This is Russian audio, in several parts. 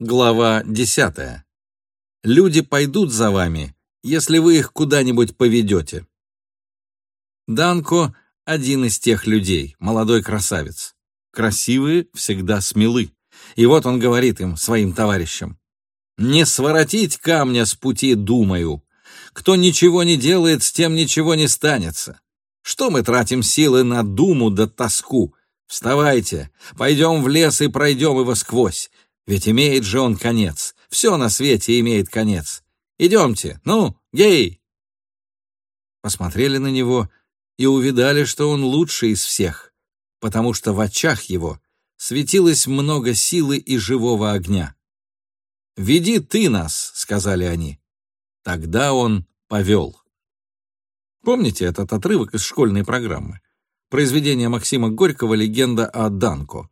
Глава 10. Люди пойдут за вами, если вы их куда-нибудь поведете. Данко — один из тех людей, молодой красавец. Красивые всегда смелы. И вот он говорит им, своим товарищам, «Не своротить камня с пути, думаю. Кто ничего не делает, с тем ничего не станется. Что мы тратим силы на думу да тоску? Вставайте, пойдем в лес и пройдем его сквозь. Ведь имеет же он конец. Все на свете имеет конец. Идемте, ну, гей!» Посмотрели на него и увидали, что он лучший из всех, потому что в очах его светилось много силы и живого огня. «Веди ты нас», — сказали они. Тогда он повел. Помните этот отрывок из школьной программы? Произведение Максима Горького «Легенда о Данко».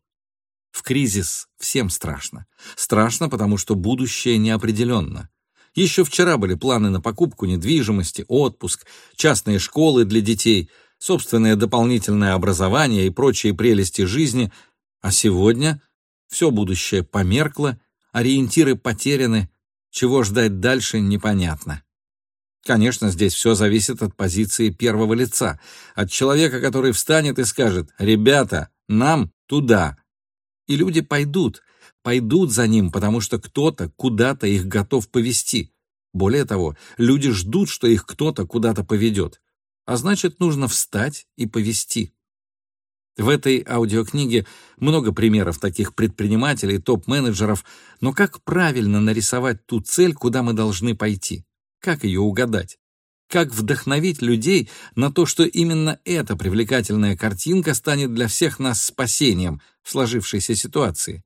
В кризис всем страшно. Страшно, потому что будущее неопределенно. Еще вчера были планы на покупку недвижимости, отпуск, частные школы для детей, собственное дополнительное образование и прочие прелести жизни, а сегодня все будущее померкло, ориентиры потеряны, чего ждать дальше непонятно. Конечно, здесь все зависит от позиции первого лица, от человека, который встанет и скажет «Ребята, нам туда», и люди пойдут, пойдут за ним, потому что кто-то куда-то их готов повести. Более того, люди ждут, что их кто-то куда-то поведет. А значит, нужно встать и повести. В этой аудиокниге много примеров таких предпринимателей, топ-менеджеров, но как правильно нарисовать ту цель, куда мы должны пойти? Как ее угадать? Как вдохновить людей на то, что именно эта привлекательная картинка станет для всех нас спасением в сложившейся ситуации?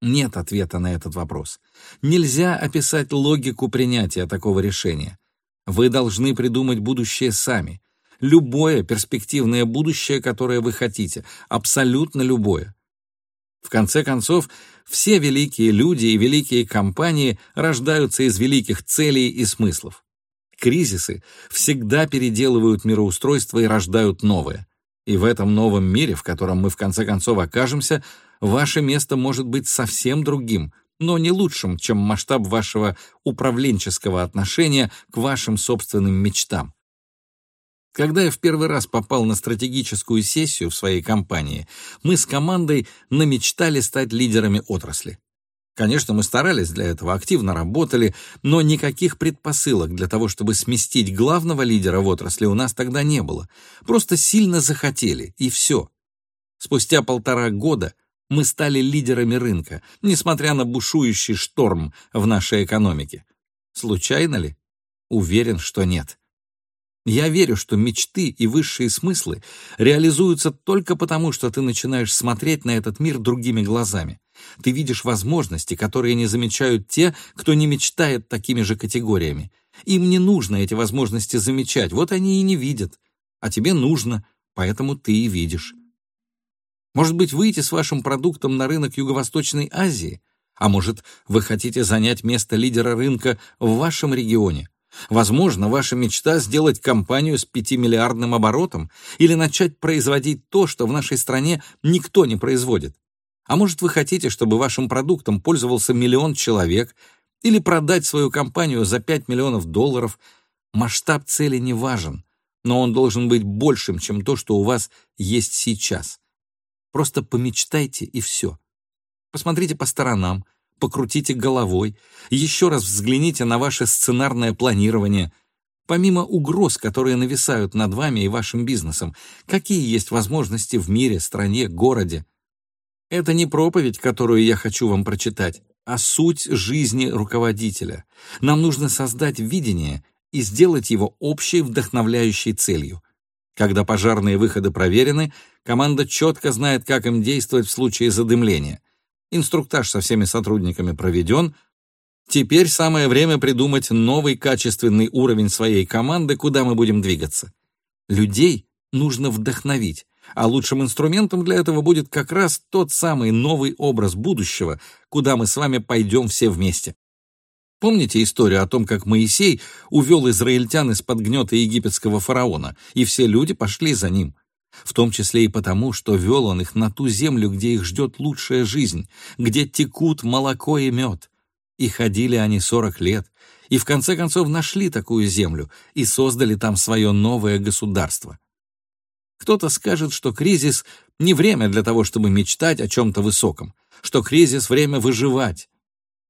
Нет ответа на этот вопрос. Нельзя описать логику принятия такого решения. Вы должны придумать будущее сами. Любое перспективное будущее, которое вы хотите. Абсолютно любое. В конце концов, все великие люди и великие компании рождаются из великих целей и смыслов. Кризисы всегда переделывают мироустройство и рождают новое. И в этом новом мире, в котором мы в конце концов окажемся, ваше место может быть совсем другим, но не лучшим, чем масштаб вашего управленческого отношения к вашим собственным мечтам. Когда я в первый раз попал на стратегическую сессию в своей компании, мы с командой намечтали стать лидерами отрасли. Конечно, мы старались для этого, активно работали, но никаких предпосылок для того, чтобы сместить главного лидера в отрасли у нас тогда не было. Просто сильно захотели, и все. Спустя полтора года мы стали лидерами рынка, несмотря на бушующий шторм в нашей экономике. Случайно ли? Уверен, что нет. Я верю, что мечты и высшие смыслы реализуются только потому, что ты начинаешь смотреть на этот мир другими глазами. Ты видишь возможности, которые не замечают те, кто не мечтает такими же категориями. Им не нужно эти возможности замечать, вот они и не видят. А тебе нужно, поэтому ты и видишь. Может быть, выйти с вашим продуктом на рынок Юго-Восточной Азии? А может, вы хотите занять место лидера рынка в вашем регионе? Возможно, ваша мечта сделать компанию с пятимиллиардным оборотом или начать производить то, что в нашей стране никто не производит. А может, вы хотите, чтобы вашим продуктом пользовался миллион человек или продать свою компанию за 5 миллионов долларов. Масштаб цели не важен, но он должен быть большим, чем то, что у вас есть сейчас. Просто помечтайте и все. Посмотрите по сторонам, покрутите головой, еще раз взгляните на ваше сценарное планирование. Помимо угроз, которые нависают над вами и вашим бизнесом, какие есть возможности в мире, стране, городе? Это не проповедь, которую я хочу вам прочитать, а суть жизни руководителя. Нам нужно создать видение и сделать его общей вдохновляющей целью. Когда пожарные выходы проверены, команда четко знает, как им действовать в случае задымления. Инструктаж со всеми сотрудниками проведен. Теперь самое время придумать новый качественный уровень своей команды, куда мы будем двигаться. Людей нужно вдохновить, а лучшим инструментом для этого будет как раз тот самый новый образ будущего, куда мы с вами пойдем все вместе. Помните историю о том, как Моисей увел израильтян из-под гнета египетского фараона, и все люди пошли за ним? В том числе и потому, что вел он их на ту землю, где их ждет лучшая жизнь, где текут молоко и мед. И ходили они сорок лет, и в конце концов нашли такую землю и создали там свое новое государство. Кто-то скажет, что кризис — не время для того, чтобы мечтать о чем-то высоком, что кризис — время выживать.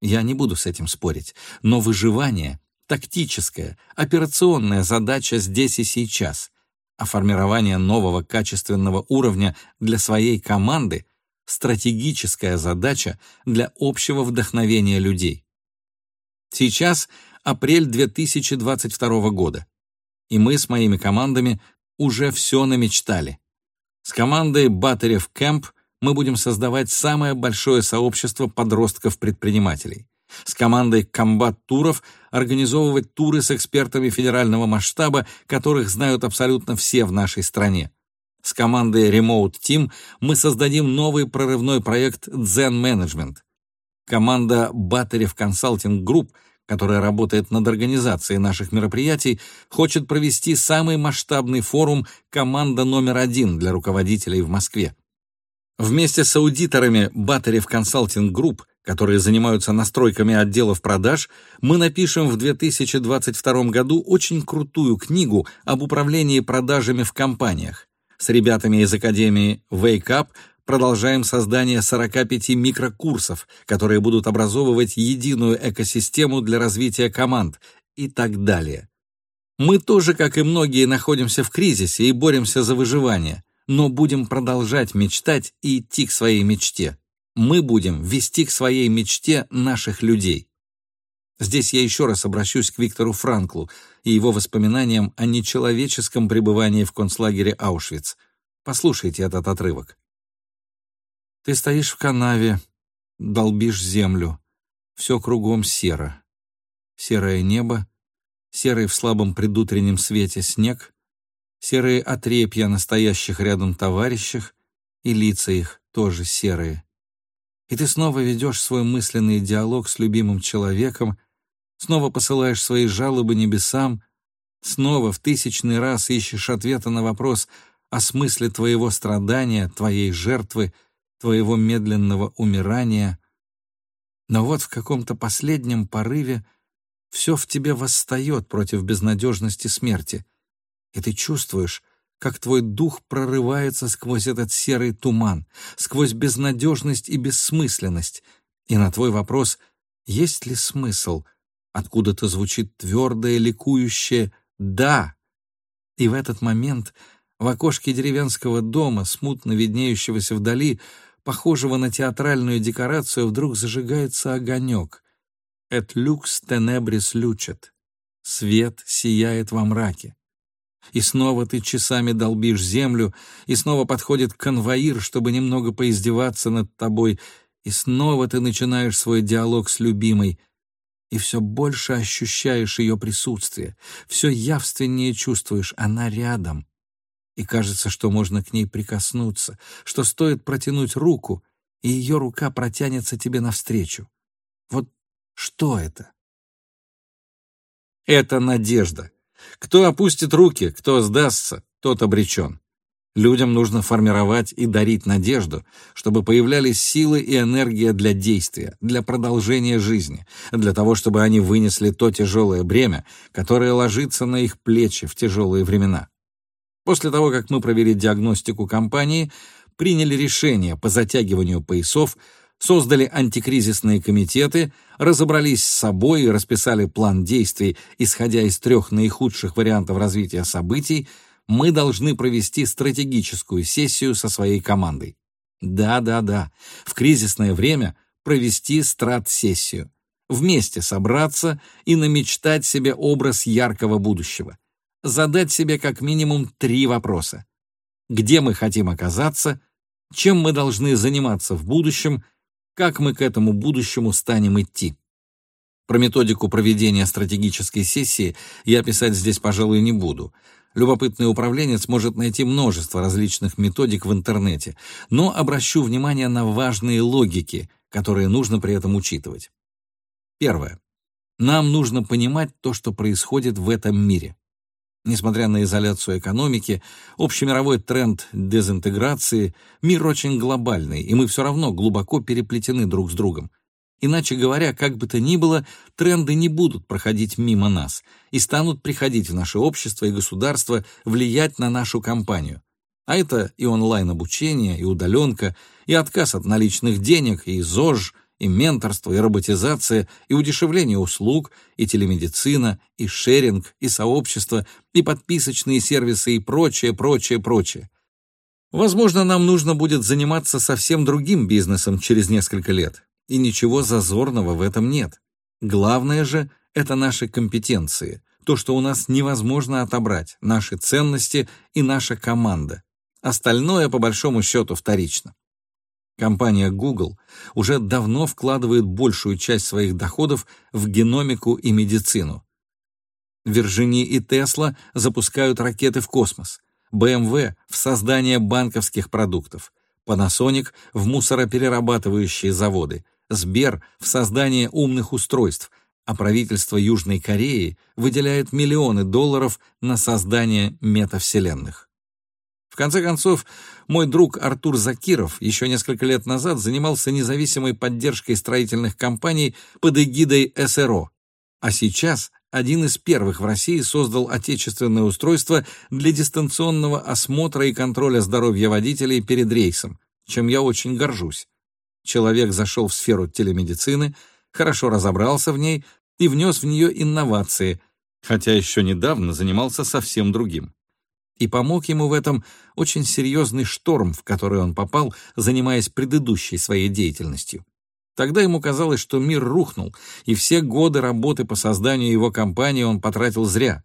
Я не буду с этим спорить, но выживание — тактическая, операционная задача здесь и сейчас, а формирование нового качественного уровня для своей команды — стратегическая задача для общего вдохновения людей. Сейчас апрель 2022 года, и мы с моими командами уже все намечтали. С командой Батарев Кэмп мы будем создавать самое большое сообщество подростков-предпринимателей. С командой Комбат Туров организовывать туры с экспертами федерального масштаба, которых знают абсолютно все в нашей стране. С командой Remote Team мы создадим новый прорывной проект Zen Management. Команда Батарев Consulting Group – которая работает над организацией наших мероприятий, хочет провести самый масштабный форум «Команда номер один» для руководителей в Москве. Вместе с аудиторами Battery Consulting Group, которые занимаются настройками отделов продаж, мы напишем в 2022 году очень крутую книгу об управлении продажами в компаниях. С ребятами из Академии Wake Up продолжаем создание 45 микрокурсов, которые будут образовывать единую экосистему для развития команд и так далее. Мы тоже, как и многие, находимся в кризисе и боремся за выживание, но будем продолжать мечтать и идти к своей мечте. Мы будем вести к своей мечте наших людей. Здесь я еще раз обращусь к Виктору Франклу и его воспоминаниям о нечеловеческом пребывании в концлагере Аушвиц. Послушайте этот отрывок. Ты стоишь в канаве, долбишь землю. Все кругом серо. Серое небо, серый в слабом предутреннем свете снег, серые отрепья настоящих рядом товарищах, и лица их тоже серые. И ты снова ведешь свой мысленный диалог с любимым человеком, снова посылаешь свои жалобы небесам, снова в тысячный раз ищешь ответа на вопрос о смысле твоего страдания, твоей жертвы — твоего медленного умирания, но вот в каком-то последнем порыве все в тебе восстает против безнадежности смерти, и ты чувствуешь, как твой дух прорывается сквозь этот серый туман, сквозь безнадежность и бессмысленность, и на твой вопрос «Есть ли смысл?» откуда-то звучит твердое, ликующее «Да!» И в этот момент в окошке деревенского дома, смутно виднеющегося вдали, похожего на театральную декорацию, вдруг зажигается огонек. «Et lux tenebris lucet» — «Свет сияет во мраке». И снова ты часами долбишь землю, и снова подходит конвоир, чтобы немного поиздеваться над тобой, и снова ты начинаешь свой диалог с любимой, и все больше ощущаешь ее присутствие, все явственнее чувствуешь, она рядом и кажется, что можно к ней прикоснуться, что стоит протянуть руку, и ее рука протянется тебе навстречу. Вот что это? Это надежда. Кто опустит руки, кто сдастся, тот обречен. Людям нужно формировать и дарить надежду, чтобы появлялись силы и энергия для действия, для продолжения жизни, для того, чтобы они вынесли то тяжелое бремя, которое ложится на их плечи в тяжелые времена. После того, как мы провели диагностику компании, приняли решение по затягиванию поясов, создали антикризисные комитеты, разобрались с собой и расписали план действий, исходя из трех наихудших вариантов развития событий, мы должны провести стратегическую сессию со своей командой. Да-да-да, в кризисное время провести страт-сессию. Вместе собраться и намечтать себе образ яркого будущего задать себе как минимум три вопроса. Где мы хотим оказаться, чем мы должны заниматься в будущем, как мы к этому будущему станем идти. Про методику проведения стратегической сессии я писать здесь, пожалуй, не буду. Любопытный управленец может найти множество различных методик в интернете, но обращу внимание на важные логики, которые нужно при этом учитывать. Первое. Нам нужно понимать то, что происходит в этом мире. Несмотря на изоляцию экономики, общемировой тренд дезинтеграции, мир очень глобальный, и мы все равно глубоко переплетены друг с другом. Иначе говоря, как бы то ни было, тренды не будут проходить мимо нас и станут приходить в наше общество и государство, влиять на нашу компанию. А это и онлайн-обучение, и удаленка, и отказ от наличных денег, и ЗОЖ — и менторство, и роботизация, и удешевление услуг, и телемедицина, и шеринг, и сообщество, и подписочные сервисы, и прочее, прочее, прочее. Возможно, нам нужно будет заниматься совсем другим бизнесом через несколько лет, и ничего зазорного в этом нет. Главное же — это наши компетенции, то, что у нас невозможно отобрать, наши ценности и наша команда. Остальное, по большому счету, вторично. Компания Google уже давно вкладывает большую часть своих доходов в геномику и медицину. Virginie и Tesla запускают ракеты в космос, BMW — в создание банковских продуктов, Panasonic — в мусороперерабатывающие заводы, Сбер — в создание умных устройств, а правительство Южной Кореи выделяет миллионы долларов на создание метавселенных. В конце концов, мой друг Артур Закиров еще несколько лет назад занимался независимой поддержкой строительных компаний под эгидой СРО, а сейчас один из первых в России создал отечественное устройство для дистанционного осмотра и контроля здоровья водителей перед рейсом, чем я очень горжусь. Человек зашел в сферу телемедицины, хорошо разобрался в ней и внес в нее инновации, хотя еще недавно занимался совсем другим. И помог ему в этом очень серьезный шторм, в который он попал, занимаясь предыдущей своей деятельностью. Тогда ему казалось, что мир рухнул, и все годы работы по созданию его компании он потратил зря.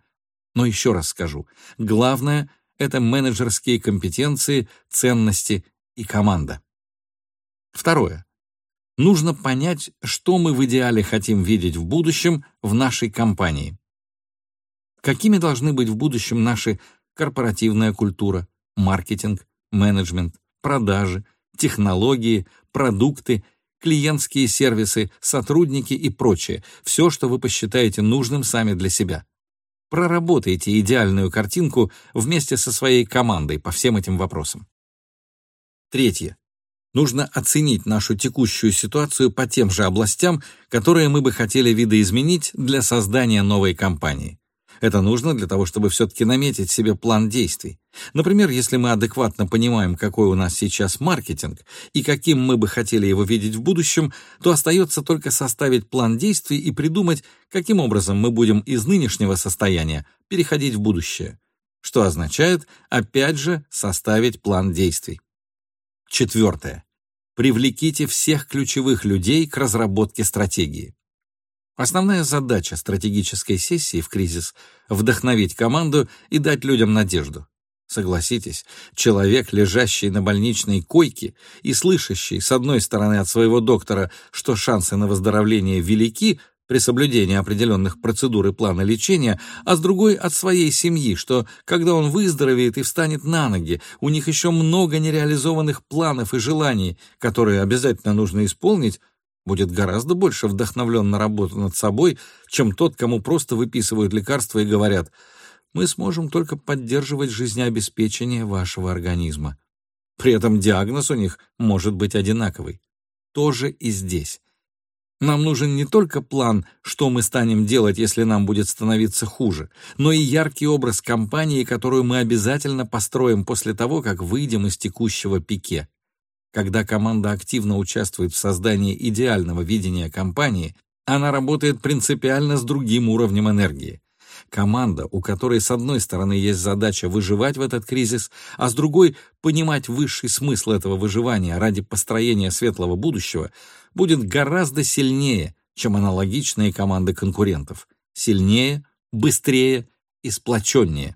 Но еще раз скажу, главное — это менеджерские компетенции, ценности и команда. Второе. Нужно понять, что мы в идеале хотим видеть в будущем в нашей компании. Какими должны быть в будущем наши корпоративная культура, маркетинг, менеджмент, продажи, технологии, продукты, клиентские сервисы, сотрудники и прочее, все, что вы посчитаете нужным сами для себя. Проработайте идеальную картинку вместе со своей командой по всем этим вопросам. Третье. Нужно оценить нашу текущую ситуацию по тем же областям, которые мы бы хотели видоизменить для создания новой компании. Это нужно для того, чтобы все-таки наметить себе план действий. Например, если мы адекватно понимаем, какой у нас сейчас маркетинг и каким мы бы хотели его видеть в будущем, то остается только составить план действий и придумать, каким образом мы будем из нынешнего состояния переходить в будущее. Что означает, опять же, составить план действий. Четвертое. Привлеките всех ключевых людей к разработке стратегии. Основная задача стратегической сессии в кризис — вдохновить команду и дать людям надежду. Согласитесь, человек, лежащий на больничной койке и слышащий, с одной стороны, от своего доктора, что шансы на выздоровление велики при соблюдении определенных процедур и плана лечения, а с другой — от своей семьи, что, когда он выздоровеет и встанет на ноги, у них еще много нереализованных планов и желаний, которые обязательно нужно исполнить, будет гораздо больше вдохновлен на работу над собой, чем тот, кому просто выписывают лекарства и говорят «Мы сможем только поддерживать жизнеобеспечение вашего организма». При этом диагноз у них может быть одинаковый. Тоже и здесь. Нам нужен не только план, что мы станем делать, если нам будет становиться хуже, но и яркий образ компании, которую мы обязательно построим после того, как выйдем из текущего пике. Когда команда активно участвует в создании идеального видения компании, она работает принципиально с другим уровнем энергии. Команда, у которой с одной стороны есть задача выживать в этот кризис, а с другой — понимать высший смысл этого выживания ради построения светлого будущего, будет гораздо сильнее, чем аналогичные команды конкурентов. Сильнее, быстрее и сплоченнее.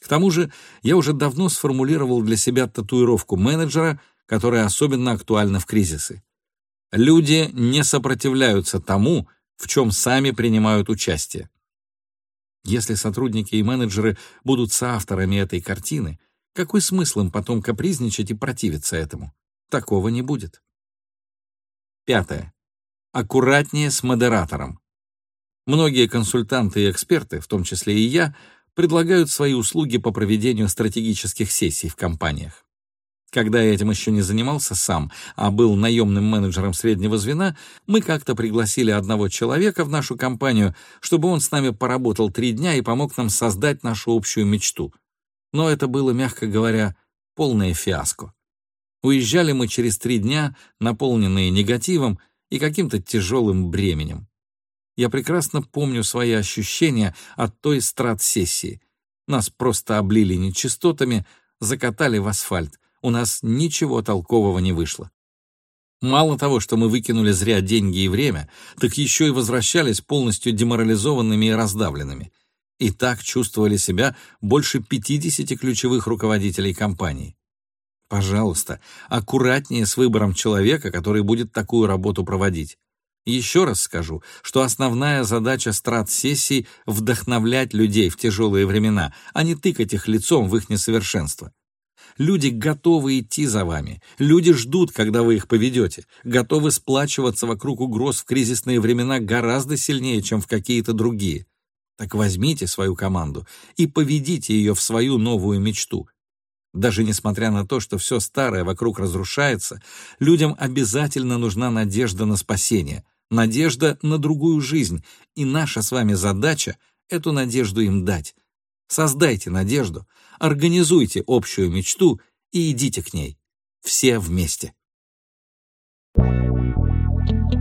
К тому же я уже давно сформулировал для себя татуировку менеджера, которая особенно актуальна в кризисы. Люди не сопротивляются тому, в чем сами принимают участие. Если сотрудники и менеджеры будут соавторами этой картины, какой смысл им потом капризничать и противиться этому? Такого не будет. Пятое. Аккуратнее с модератором. Многие консультанты и эксперты, в том числе и я, предлагают свои услуги по проведению стратегических сессий в компаниях. Когда я этим еще не занимался сам, а был наемным менеджером среднего звена, мы как-то пригласили одного человека в нашу компанию, чтобы он с нами поработал три дня и помог нам создать нашу общую мечту. Но это было, мягко говоря, полное фиаско. Уезжали мы через три дня, наполненные негативом и каким-то тяжелым бременем. Я прекрасно помню свои ощущения от той страт-сессии. Нас просто облили нечистотами, закатали в асфальт. У нас ничего толкового не вышло. Мало того, что мы выкинули зря деньги и время, так еще и возвращались полностью деморализованными и раздавленными. И так чувствовали себя больше 50 ключевых руководителей компании. Пожалуйста, аккуратнее с выбором человека, который будет такую работу проводить. Еще раз скажу, что основная задача страт-сессий — вдохновлять людей в тяжелые времена, а не тыкать их лицом в их несовершенство. Люди готовы идти за вами, люди ждут, когда вы их поведете, готовы сплачиваться вокруг угроз в кризисные времена гораздо сильнее, чем в какие-то другие. Так возьмите свою команду и поведите ее в свою новую мечту. Даже несмотря на то, что все старое вокруг разрушается, людям обязательно нужна надежда на спасение, надежда на другую жизнь, и наша с вами задача — эту надежду им дать. Создайте надежду, организуйте общую мечту и идите к ней. Все вместе. Thank you.